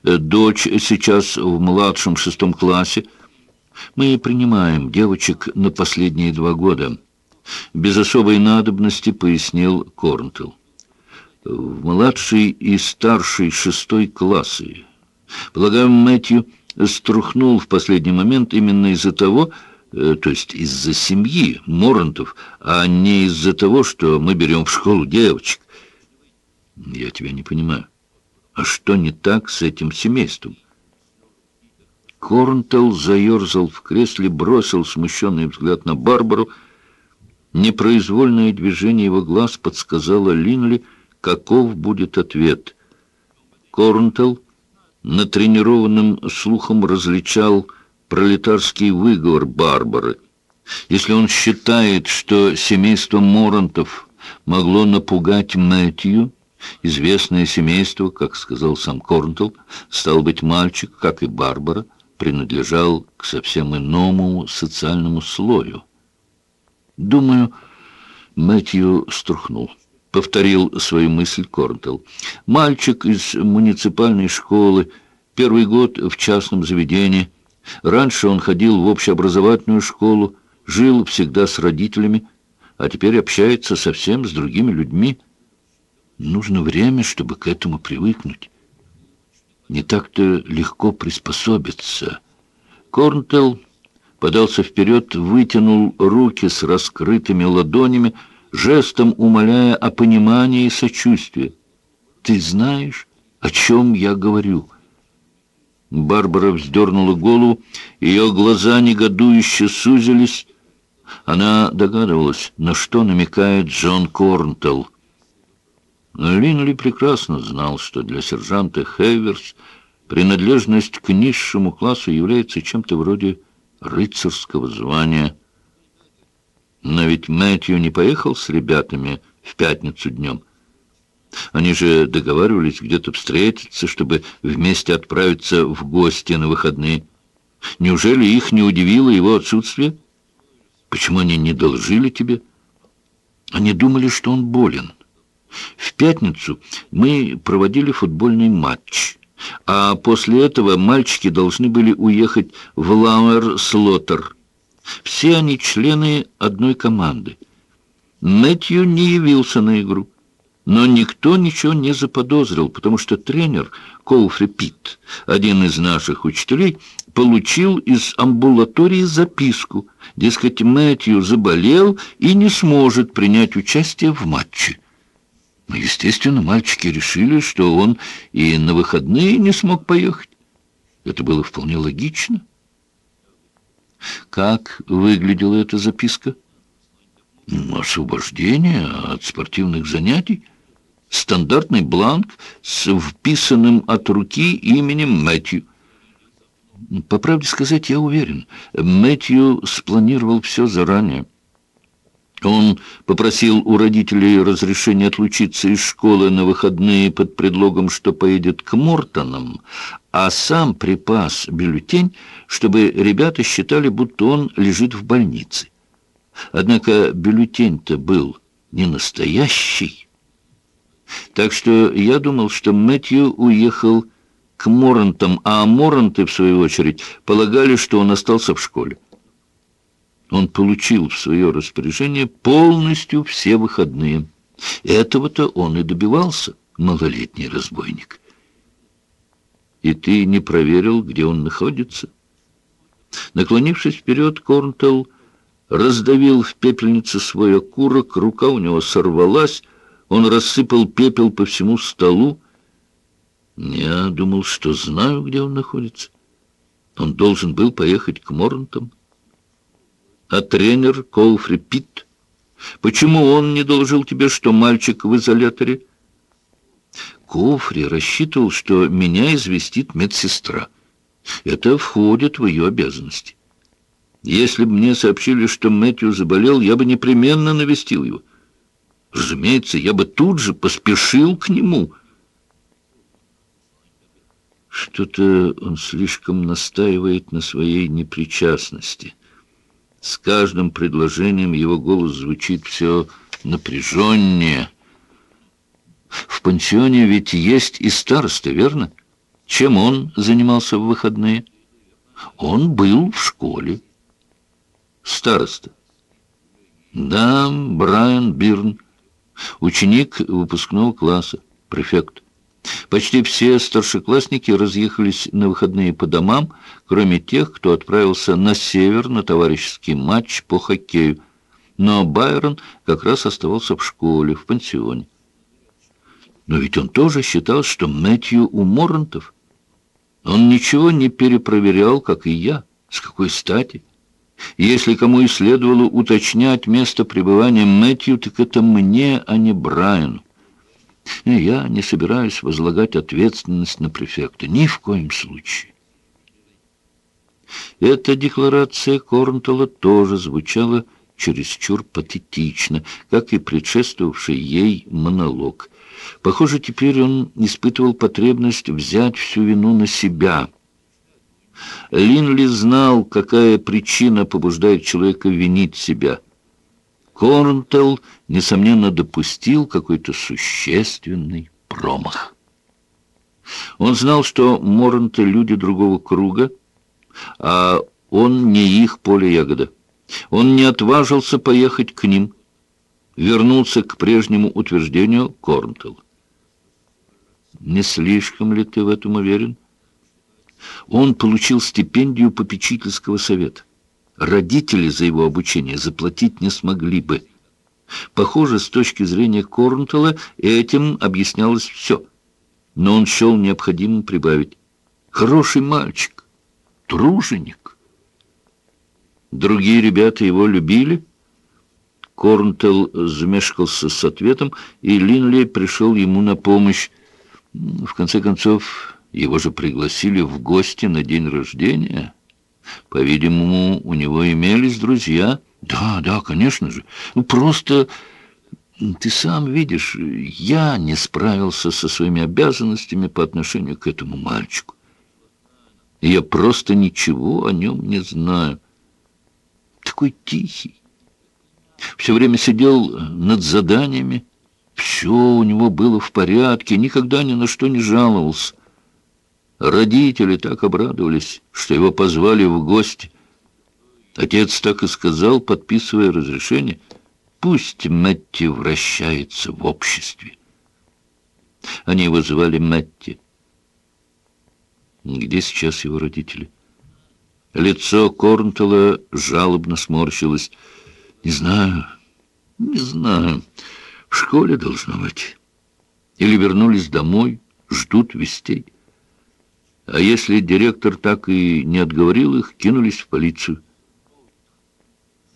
Дочь сейчас в младшем шестом классе. Мы принимаем девочек на последние два года. Без особой надобности пояснил Корнтелл. В младший и старший шестой классы. Полагаю, Мэтью струхнул в последний момент именно из-за того, э, то есть из-за семьи Морантов, а не из-за того, что мы берем в школу девочек. Я тебя не понимаю. А что не так с этим семейством? Корнтелл заерзал в кресле, бросил смущенный взгляд на Барбару. Непроизвольное движение его глаз подсказало Линли, каков будет ответ. Корнтелл натренированным слухом различал пролетарский выговор Барбары. Если он считает, что семейство Морантов могло напугать Мэтью, известное семейство, как сказал сам Корнтл, стал быть, мальчик, как и Барбара, принадлежал к совсем иному социальному слою. Думаю, Мэтью струхнул повторил свою мысль Корнтелл. Мальчик из муниципальной школы, первый год в частном заведении. Раньше он ходил в общеобразовательную школу, жил всегда с родителями, а теперь общается совсем с другими людьми. Нужно время, чтобы к этому привыкнуть. Не так-то легко приспособиться. Корнтелл подался вперед, вытянул руки с раскрытыми ладонями, жестом умоляя о понимании и сочувствии. «Ты знаешь, о чем я говорю?» Барбара вздернула голову, ее глаза негодующе сузились. Она догадывалась, на что намекает Джон Корнтелл. Линли прекрасно знал, что для сержанта Хейверс принадлежность к низшему классу является чем-то вроде рыцарского звания – но ведь Мэтью не поехал с ребятами в пятницу днем. Они же договаривались где-то встретиться, чтобы вместе отправиться в гости на выходные. Неужели их не удивило его отсутствие? Почему они не должили тебе? Они думали, что он болен. В пятницу мы проводили футбольный матч, а после этого мальчики должны были уехать в Лауэр-Слоттер. Все они члены одной команды. Мэтью не явился на игру. Но никто ничего не заподозрил, потому что тренер Коуфри Питт, один из наших учителей, получил из амбулатории записку. Дескать, Мэтью заболел и не сможет принять участие в матче. Естественно, мальчики решили, что он и на выходные не смог поехать. Это было вполне логично. Как выглядела эта записка? Освобождение от спортивных занятий. Стандартный бланк с вписанным от руки именем Мэтью. По правде сказать, я уверен, Мэтью спланировал все заранее. Он попросил у родителей разрешения отлучиться из школы на выходные под предлогом, что поедет к Мортонам, а сам припас бюллетень, чтобы ребята считали, будто он лежит в больнице. Однако бюллетень-то был не настоящий. Так что я думал, что Мэтью уехал к Морантам, а Моранты, в свою очередь, полагали, что он остался в школе. Он получил в свое распоряжение полностью все выходные. Этого-то он и добивался, малолетний разбойник. И ты не проверил, где он находится? Наклонившись вперед, Корнтелл раздавил в пепельнице свой окурок, рука у него сорвалась, он рассыпал пепел по всему столу. Я думал, что знаю, где он находится. Он должен был поехать к Морнтам. А тренер Коуфри Питт? Почему он не доложил тебе, что мальчик в изоляторе? Коуфри рассчитывал, что меня известит медсестра. Это входит в ее обязанности. Если бы мне сообщили, что Мэтью заболел, я бы непременно навестил его. Разумеется, я бы тут же поспешил к нему. Что-то он слишком настаивает на своей непричастности. С каждым предложением его голос звучит все напряженнее. В пансионе ведь есть и староста, верно? Чем он занимался в выходные? Он был в школе. Староста. Да, Брайан Бирн, ученик выпускного класса, префект. Почти все старшеклассники разъехались на выходные по домам, кроме тех, кто отправился на север на товарищеский матч по хоккею. Но Байрон как раз оставался в школе, в пансионе. Но ведь он тоже считал, что Мэтью у Моррентов. Он ничего не перепроверял, как и я. С какой стати? Если кому и следовало уточнять место пребывания Мэтью, так это мне, а не Брайану. И я не собираюсь возлагать ответственность на префекта. Ни в коем случае. Эта декларация Корнтелла тоже звучала чересчур патетично, как и предшествовавший ей монолог. Похоже, теперь он испытывал потребность взять всю вину на себя. Линли знал, какая причина побуждает человека винить себя – Корнтелл, несомненно, допустил какой-то существенный промах. Он знал, что Моранты — люди другого круга, а он не их поле ягода. Он не отважился поехать к ним, вернулся к прежнему утверждению Корнтелл. Не слишком ли ты в этом уверен? Он получил стипендию попечительского совета родители за его обучение заплатить не смогли бы. Похоже, с точки зрения Корнтелла этим объяснялось все. Но он счел необходимым прибавить. Хороший мальчик, труженик. Другие ребята его любили. Корнтелл замешкался с ответом, и Линли пришел ему на помощь. В конце концов, его же пригласили в гости на день рождения. По-видимому, у него имелись друзья. Да, да, конечно же. Ну, просто ты сам видишь, я не справился со своими обязанностями по отношению к этому мальчику. я просто ничего о нем не знаю. Такой тихий, Все время сидел над заданиями. Все у него было в порядке, никогда ни на что не жаловался. Родители так обрадовались, что его позвали в гости. Отец так и сказал, подписывая разрешение, пусть Мэтти вращается в обществе. Они его звали Мэтти. Где сейчас его родители? Лицо Корнтела жалобно сморщилось. Не знаю, не знаю. В школе должно быть. Или вернулись домой, ждут вестей. А если директор так и не отговорил их, кинулись в полицию.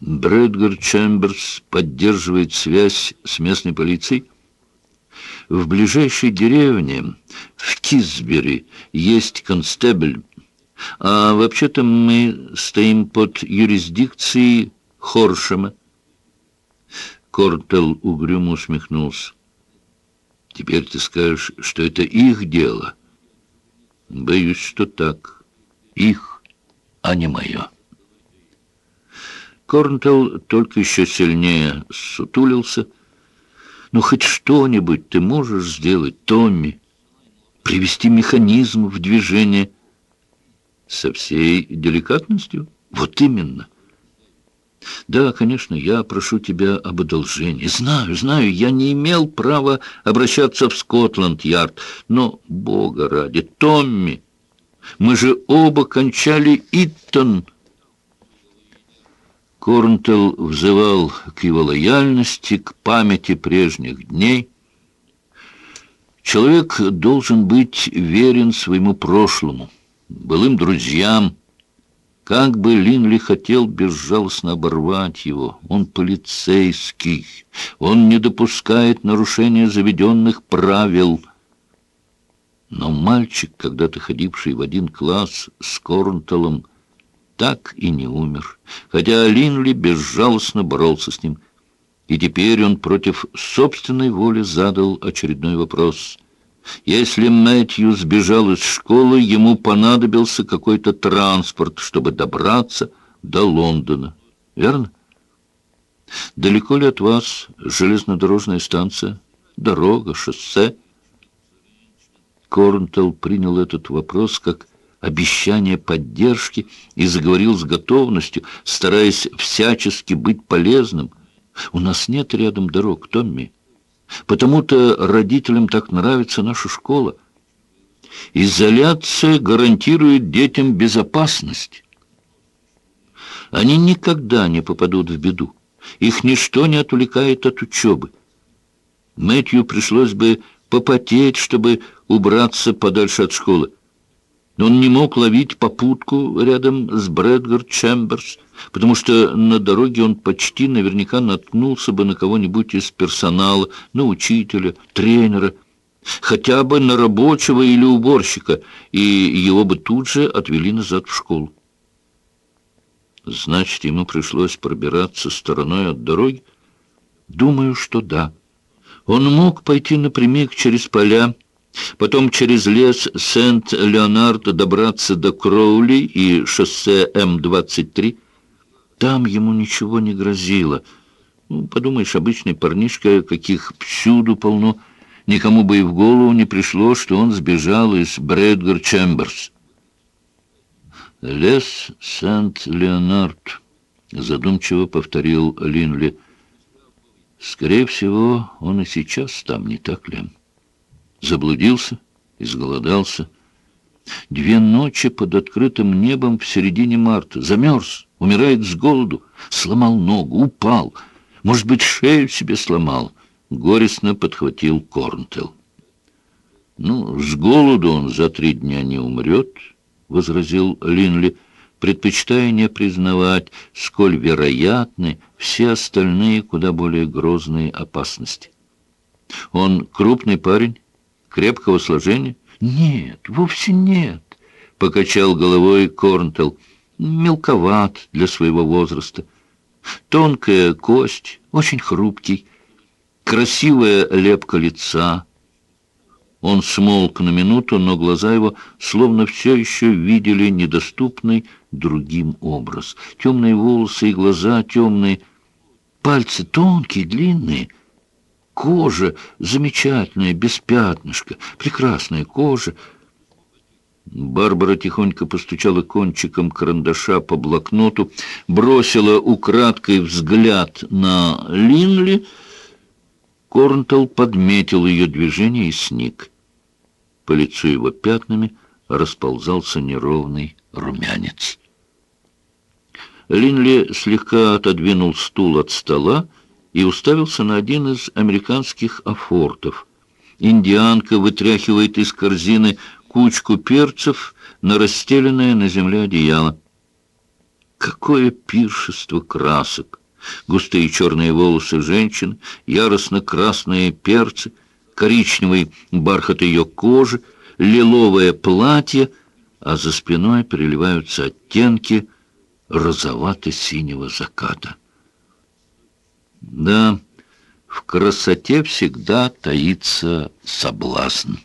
Брэдгар Чемберс поддерживает связь с местной полицией. В ближайшей деревне, в Кисбери, есть констебль. А вообще-то мы стоим под юрисдикцией Хоршема. Кортел угрюмо усмехнулся. «Теперь ты скажешь, что это их дело?» Боюсь, что так. Их, а не мое. Корнтелл только еще сильнее сутулился. «Ну, хоть что-нибудь ты можешь сделать, Томми? Привести механизм в движение?» «Со всей деликатностью? Вот именно!» «Да, конечно, я прошу тебя об одолжении. Знаю, знаю, я не имел права обращаться в Скотланд-Ярд, но, бога ради, Томми, мы же оба кончали Иттон». Корнтелл взывал к его лояльности, к памяти прежних дней. Человек должен быть верен своему прошлому, былым друзьям, как бы Линли хотел безжалостно оборвать его, он полицейский, он не допускает нарушения заведенных правил. Но мальчик, когда-то ходивший в один класс с Корнтелом, так и не умер, хотя Линли безжалостно боролся с ним. И теперь он против собственной воли задал очередной вопрос — если Мэтью сбежал из школы, ему понадобился какой-то транспорт, чтобы добраться до Лондона. Верно? Далеко ли от вас железнодорожная станция, дорога, шоссе? Корнтелл принял этот вопрос как обещание поддержки и заговорил с готовностью, стараясь всячески быть полезным. «У нас нет рядом дорог, Томми. Потому-то родителям так нравится наша школа. Изоляция гарантирует детям безопасность. Они никогда не попадут в беду. Их ничто не отвлекает от учебы. Мэтью пришлось бы попотеть, чтобы убраться подальше от школы. Он не мог ловить попутку рядом с Брэдгар Чемберс, потому что на дороге он почти наверняка наткнулся бы на кого-нибудь из персонала, на учителя, тренера, хотя бы на рабочего или уборщика, и его бы тут же отвели назад в школу. Значит, ему пришлось пробираться стороной от дороги? Думаю, что да. Он мог пойти напрямик через поля, потом через лес Сент-Леонард добраться до Кроули и шоссе М-23, там ему ничего не грозило. Ну, подумаешь, обычный парнишка, каких всюду полно, никому бы и в голову не пришло, что он сбежал из Брэдгар Чемберс. «Лес Сент-Леонард», — задумчиво повторил Линли. «Скорее всего, он и сейчас там, не так ли?» Заблудился, изголодался. Две ночи под открытым небом в середине марта. Замерз умирает с голоду, сломал ногу, упал, может быть, шею себе сломал. Горестно подхватил Корнтел. «Ну, с голоду он за три дня не умрет», — возразил Линли, предпочитая не признавать, сколь вероятны все остальные куда более грозные опасности. «Он крупный парень, крепкого сложения?» «Нет, вовсе нет», — покачал головой Корнтел мелковат для своего возраста. Тонкая кость, очень хрупкий, красивая лепка лица. Он смолк на минуту, но глаза его словно все еще видели недоступный другим образ. Темные волосы и глаза темные. Пальцы тонкие, длинные. Кожа замечательная, без пятнышка. Прекрасная кожа. Барбара тихонько постучала кончиком карандаша по блокноту, бросила украдкой взгляд на Линли. Корнтел подметил ее движение и сник. По лицу его пятнами расползался неровный румянец. Линли слегка отодвинул стул от стола и уставился на один из американских афортов. Индианка вытряхивает из корзины кучку перцев на расстеленное на земле одеяло. Какое пиршество красок! Густые черные волосы женщины, яростно-красные перцы, коричневый бархат ее кожи, лиловое платье, а за спиной переливаются оттенки розовато-синего заката. Да, в красоте всегда таится соблазн.